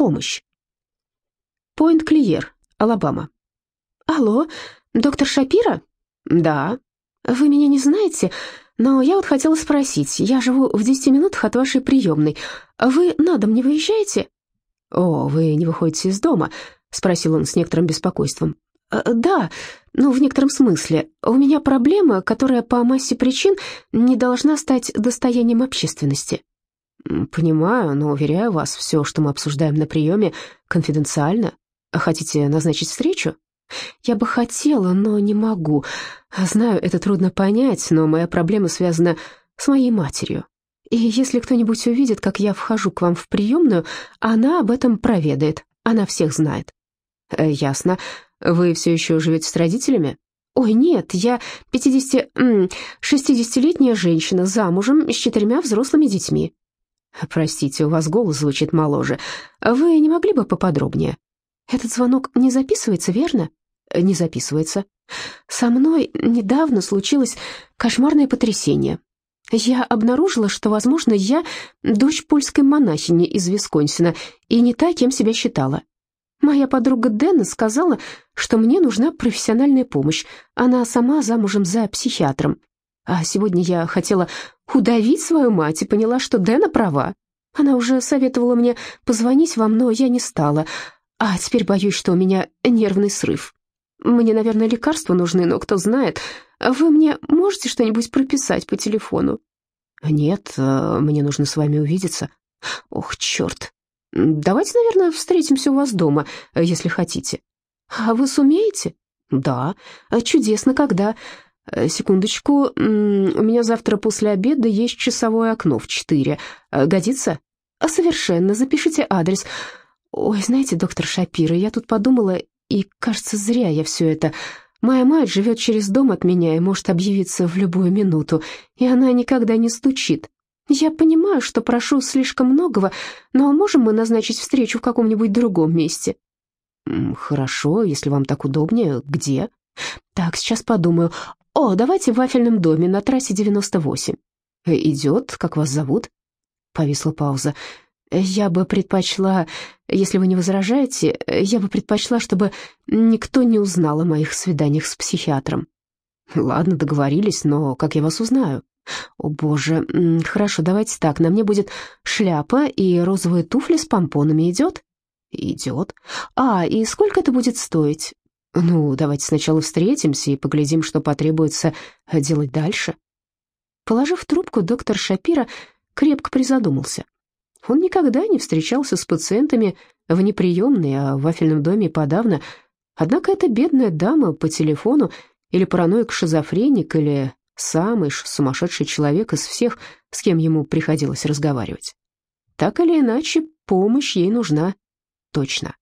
помощь. Пойнт-Клиер, Алабама. Алло, доктор Шапира? Да. Вы меня не знаете, но я вот хотела спросить. Я живу в десяти минутах от вашей приемной. Вы на дом не выезжаете? О, вы не выходите из дома? Спросил он с некоторым беспокойством. «Э, «Да, ну, в некотором смысле. У меня проблема, которая по массе причин не должна стать достоянием общественности». «Понимаю, но, уверяю вас, все, что мы обсуждаем на приеме, конфиденциально. Хотите назначить встречу?» «Я бы хотела, но не могу. Знаю, это трудно понять, но моя проблема связана с моей матерью. И если кто-нибудь увидит, как я вхожу к вам в приемную, она об этом проведает. Она всех знает». «Э, «Ясно. Вы все еще живете с родителями? Ой, нет, я 50... 60-летняя женщина, замужем, с четырьмя взрослыми детьми. Простите, у вас голос звучит моложе. Вы не могли бы поподробнее? Этот звонок не записывается, верно? Не записывается. Со мной недавно случилось кошмарное потрясение. Я обнаружила, что, возможно, я дочь польской монахини из Висконсина и не та, кем себя считала. Моя подруга Дэна сказала, что мне нужна профессиональная помощь. Она сама замужем за психиатром. А сегодня я хотела удавить свою мать и поняла, что Дэна права. Она уже советовала мне позвонить вам, но я не стала. А теперь боюсь, что у меня нервный срыв. Мне, наверное, лекарства нужны, но кто знает. Вы мне можете что-нибудь прописать по телефону? Нет, э, мне нужно с вами увидеться. Ох, черт. Давайте, наверное, встретимся у вас дома, э, если хотите. А вы сумеете? Да. Чудесно, когда? Э, секундочку, у меня завтра после обеда есть часовое окно в четыре. Годится? Совершенно, запишите адрес. Ой, знаете, доктор Шапира, я тут подумала, и, кажется, зря я все это... Моя мать живет через дом от меня и может объявиться в любую минуту, и она никогда не стучит. «Я понимаю, что прошу слишком многого, но можем мы назначить встречу в каком-нибудь другом месте?» «Хорошо, если вам так удобнее. Где?» «Так, сейчас подумаю. О, давайте в вафельном доме на трассе 98». «Идет. Как вас зовут?» Повисла пауза. «Я бы предпочла, если вы не возражаете, я бы предпочла, чтобы никто не узнал о моих свиданиях с психиатром». «Ладно, договорились, но как я вас узнаю?» О боже, хорошо, давайте так, на мне будет шляпа и розовые туфли с помпонами, идет? Идет. А, и сколько это будет стоить? Ну, давайте сначала встретимся и поглядим, что потребуется делать дальше. Положив трубку, доктор Шапира крепко призадумался. Он никогда не встречался с пациентами в неприемной, а в вафельном доме подавно. Однако эта бедная дама по телефону или параноик-шизофреник, или самый сумасшедший человек из всех, с кем ему приходилось разговаривать. Так или иначе, помощь ей нужна точно.